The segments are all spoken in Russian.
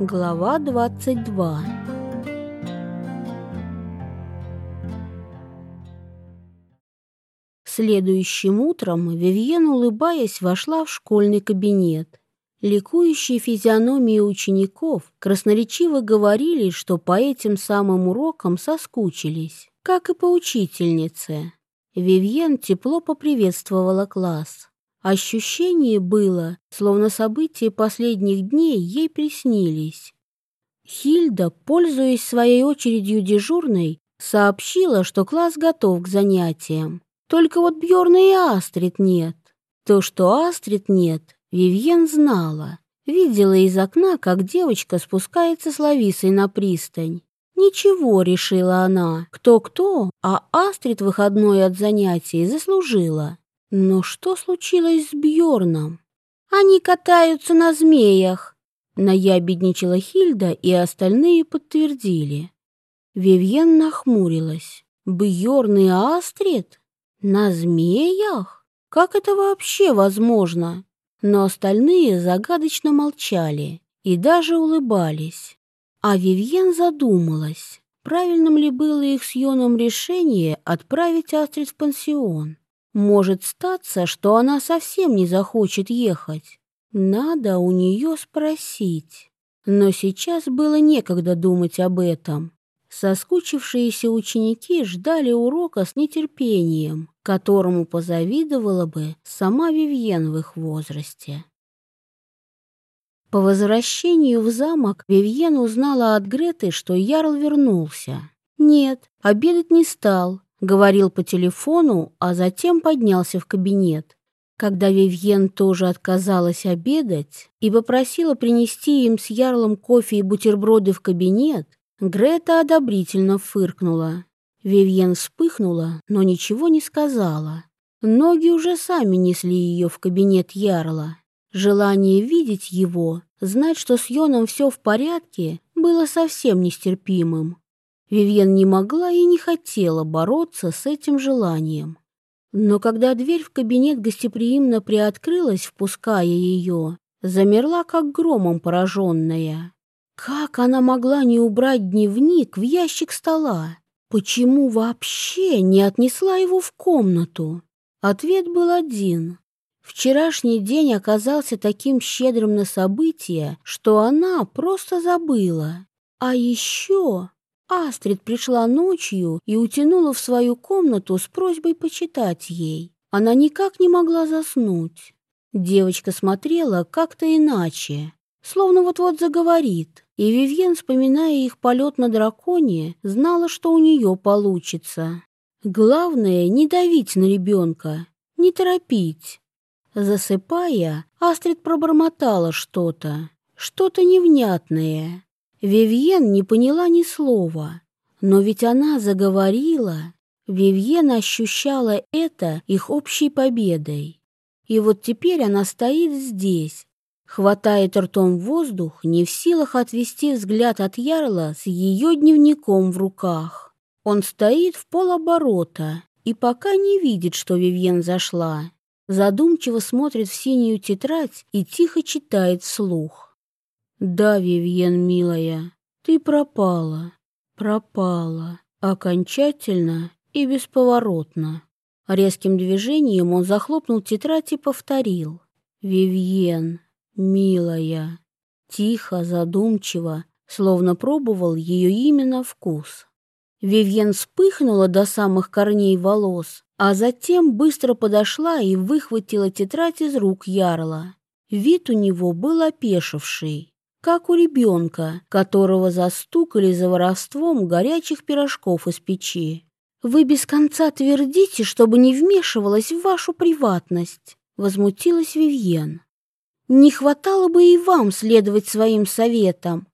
Глава 22 Следующим утром Вивьен, улыбаясь, вошла в школьный кабинет. Ликующие физиономии учеников красноречиво говорили, что по этим самым урокам соскучились, как и по учительнице. Вивьен тепло поприветствовала класс. Ощущение было, словно события последних дней ей приснились. Хильда, пользуясь своей очередью дежурной, сообщила, что класс готов к занятиям. Только вот Бьорна и Астрид нет. То, что Астрид нет, Вивьен знала. Видела из окна, как девочка спускается с Лависой на пристань. Ничего, решила она, кто-кто, а Астрид выходной от занятий заслужила. Но что случилось с Бьорном? Они катаются на змеях. Наябедничала Хильда, и остальные подтвердили. Вивьен нахмурилась. Бьорн и Астрид? На змеях? Как это вообще возможно? Но остальные загадочно молчали и даже улыбались. А Вивьен задумалась, правильным ли было их с Йоном решение отправить Астрид в пансион. Может статься, что она совсем не захочет ехать. Надо у нее спросить. Но сейчас было некогда думать об этом. Соскучившиеся ученики ждали урока с нетерпением, которому позавидовала бы сама Вивьен в их возрасте. По возвращению в замок Вивьен узнала от Греты, что Ярл вернулся. Нет, обедать не стал, говорил по телефону, а затем поднялся в кабинет. Когда Вивьен тоже отказалась обедать и попросила принести им с ярлом кофе и бутерброды в кабинет, Грета одобрительно фыркнула. Вивьен вспыхнула, но ничего не сказала. Ноги уже сами несли ее в кабинет ярла. Желание видеть его, знать, что с Йоном все в порядке, было совсем нестерпимым. Вивьен не могла и не хотела бороться с этим желанием. Но когда дверь в кабинет гостеприимно приоткрылась, впуская ее, замерла, как громом пораженная. Как она могла не убрать дневник в ящик стола? Почему вообще не отнесла его в комнату? Ответ был один. Вчерашний день оказался таким щедрым на события, что она просто забыла. А еще Астрид пришла ночью и утянула в свою комнату с просьбой почитать ей. Она никак не могла заснуть. Девочка смотрела как-то иначе, словно вот-вот заговорит, и Вивьен, вспоминая их полет на драконе, знала, что у нее получится. Главное — не давить на ребенка, не торопить. Засыпая, Астрид пробормотала что-то, что-то невнятное. Вивьен не поняла ни слова, но ведь она заговорила. Вивьен ощущала это их общей победой. И вот теперь она стоит здесь, хватает ртом воздух, не в силах отвести взгляд от Ярла с ее дневником в руках. Он стоит в полоборота и пока не видит, что Вивьен зашла. Задумчиво смотрит в синюю тетрадь и тихо читает вслух. Да, Вивьен, милая, ты пропала, пропала, окончательно и бесповоротно. Резким движением он захлопнул тетрадь и повторил. Вивьен, милая, тихо, задумчиво, словно пробовал ее имя на вкус. Вивьен вспыхнула до самых корней волос, а затем быстро подошла и выхватила тетрадь из рук Ярла. Вид у него был опешивший как у ребенка, которого застукали за воровством горячих пирожков из печи. «Вы без конца твердите, чтобы не вмешивалась в вашу приватность», — возмутилась Вивьен. «Не хватало бы и вам следовать своим советам».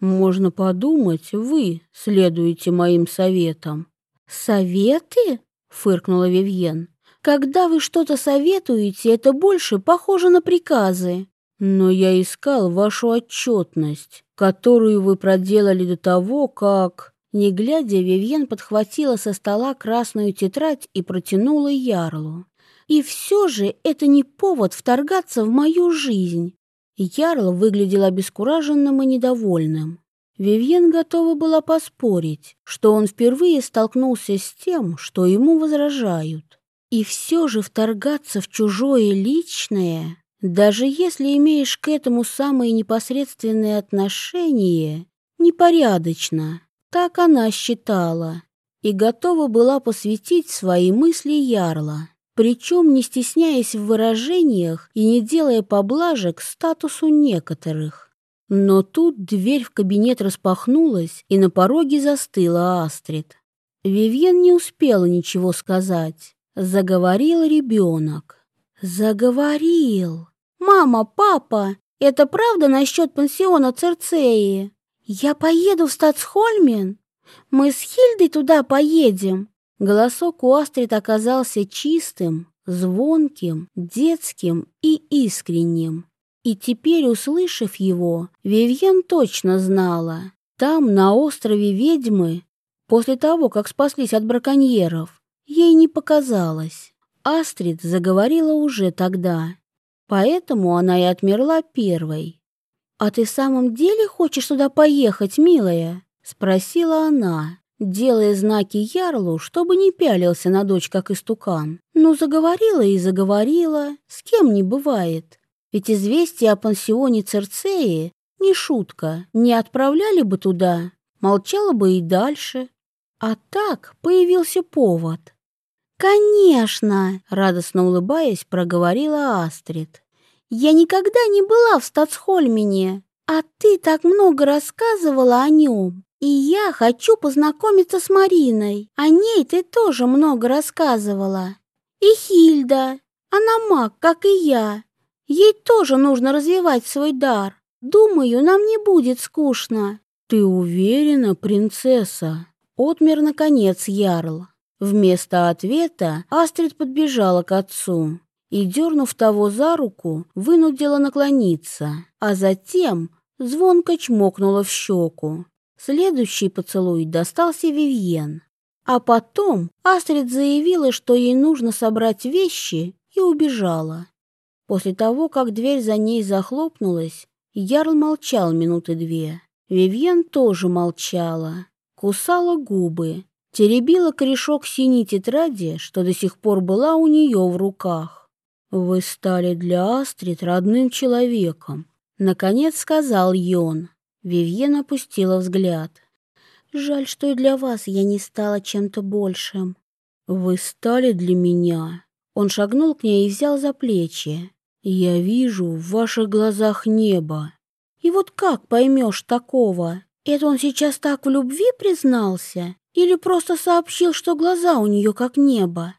«Можно подумать, вы следуете моим советам». «Советы?» — фыркнула Вивьен. «Когда вы что-то советуете, это больше похоже на приказы». Но я искал вашу отчетность, которую вы проделали до того, как... Не глядя, Вивьен подхватила со стола красную тетрадь и протянула Ярлу. И все же это не повод вторгаться в мою жизнь. Ярл выглядел обескураженным и недовольным. Вивьен готова была поспорить, что он впервые столкнулся с тем, что ему возражают. И все же вторгаться в чужое личное, даже если имеешь к этому самое непосредственное отношение, непорядочно. Так она считала и готова была посвятить свои мысли Ярла, причем не стесняясь в выражениях и не делая поблажек статусу некоторых. Но тут дверь в кабинет распахнулась, и на пороге застыла Астрид. Вивьен не успела ничего сказать. Заговорил ребенок. Заговорил. «Мама, папа, это правда насчет пансиона Церцеи? Я поеду в Стацхольмен? Мы с Хильдой туда поедем?» Голосок у Астрид оказался чистым, звонким, детским и искренним. И теперь, услышав его, Вивьен точно знала. Там, на острове ведьмы, после того, как спаслись от браконьеров, ей не показалось. Астрид заговорила уже тогда, поэтому она и отмерла первой. «А ты в самом деле хочешь туда поехать, милая?» — спросила она, делая знаки Ярлу, чтобы не пялился на дочь, как истукан. Ну, заговорила и заговорила, с кем не бывает. Ведь известие о пансионе Церцеи не шутка, не отправляли бы туда, молчала бы и дальше. А так появился повод. «Конечно!» — радостно улыбаясь, проговорила Астрид. «Я никогда не была в Стацхольмене, а ты так много рассказывала о нем. И я хочу познакомиться с Мариной. О ней ты тоже много рассказывала. И Хильда. Она маг, как и я. Ей тоже нужно развивать свой дар. Думаю, нам не будет скучно». «Ты уверена, принцесса?» Отмер, наконец, Ярл. Вместо ответа Астрид подбежала к отцу и, дернув того за руку, вынудила наклониться, а затем звонко чмокнула в щеку. Следующий поцелуй достался Вивьен. А потом Астрид заявила, что ей нужно собрать вещи, и убежала. После того, как дверь за ней захлопнулась, Ярл молчал минуты две. Вивьен тоже молчала, кусала губы, теребила корешок синей тетради, что до сих пор была у нее в руках. «Вы стали для Астрид родным человеком», — наконец сказал Йон. Вивьен опустила взгляд. «Жаль, что и для вас я не стала чем-то большим». «Вы стали для меня». Он шагнул к ней и взял за плечи. «Я вижу в ваших глазах небо». «И вот как поймешь такого? Это он сейчас так в любви признался?» Или просто сообщил, что глаза у нее как небо.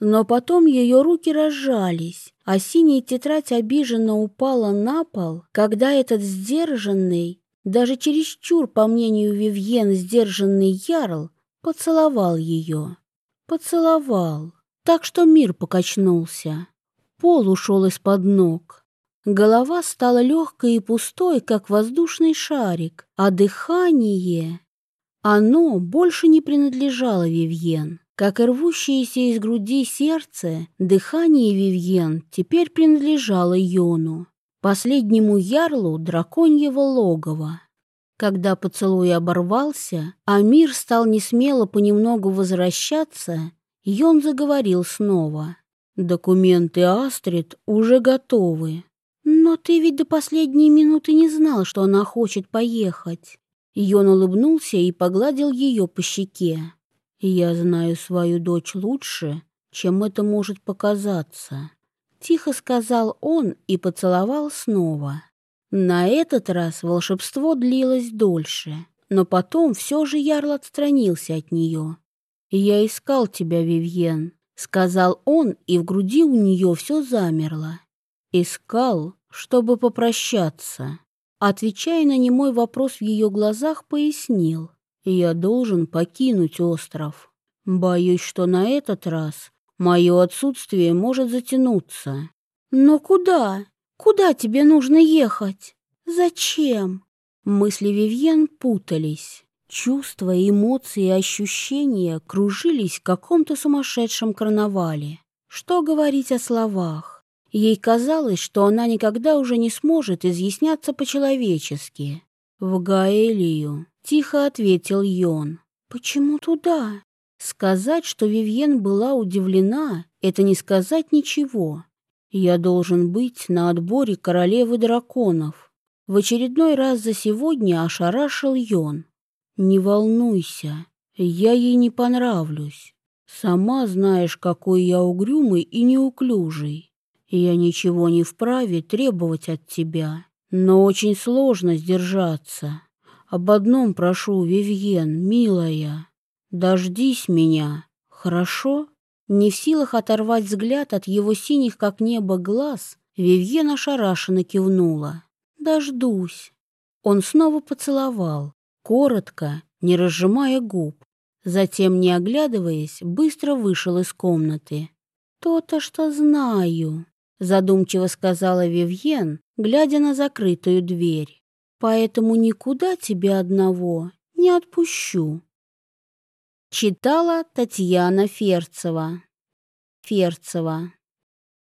Но потом ее руки разжались, а синяя тетрадь обиженно упала на пол, когда этот сдержанный, даже чересчур, по мнению Вивьен, сдержанный ярл поцеловал ее. Поцеловал, так что мир покачнулся. Пол ушел из-под ног. Голова стала легкой и пустой, как воздушный шарик, а дыхание... Оно больше не принадлежало Вивьен. Как и рвущееся из груди сердце, дыхание Вивьен теперь принадлежало Йону, последнему ярлу драконьего логова. Когда поцелуй оборвался, а мир стал несмело понемногу возвращаться, Йон заговорил снова. «Документы Астрид уже готовы. Но ты ведь до последней минуты не знал, что она хочет поехать. Йон улыбнулся и погладил ее по щеке. «Я знаю свою дочь лучше, чем это может показаться», — тихо сказал он и поцеловал снова. На этот раз волшебство длилось дольше, но потом все же Ярл отстранился от нее. «Я искал тебя, Вивьен», — сказал он, и в груди у нее все замерло. «Искал, чтобы попрощаться». Отвечая на немой вопрос в ее глазах, пояснил. «Я должен покинуть остров. Боюсь, что на этот раз мое отсутствие может затянуться». «Но куда? Куда тебе нужно ехать? Зачем?» Мысли Вивьен путались. Чувства, эмоции ощущения кружились в каком-то сумасшедшем карнавале. Что говорить о словах? Ей казалось, что она никогда уже не сможет изъясняться по-человечески. «В Гаэлию», — тихо ответил Йон. «Почему туда?» Сказать, что Вивьен была удивлена, это не сказать ничего. Я должен быть на отборе королевы драконов. В очередной раз за сегодня ошарашил Йон. Не волнуйся, я ей не понравлюсь. Сама знаешь, какой я угрюмый и неуклюжий. Я ничего не вправе требовать от тебя, но очень сложно сдержаться. Об одном прошу, Вивьен, милая, дождись меня, хорошо?» Не в силах оторвать взгляд от его синих, как небо, глаз, Вивьен ошарашенно кивнула. «Дождусь». Он снова поцеловал, коротко, не разжимая губ. Затем, не оглядываясь, быстро вышел из комнаты. «То-то, что знаю», — задумчиво сказала Вивьен, глядя на закрытую дверь. «Поэтому никуда тебя одного не отпущу». Читала Татьяна Ферцева. Ферцева.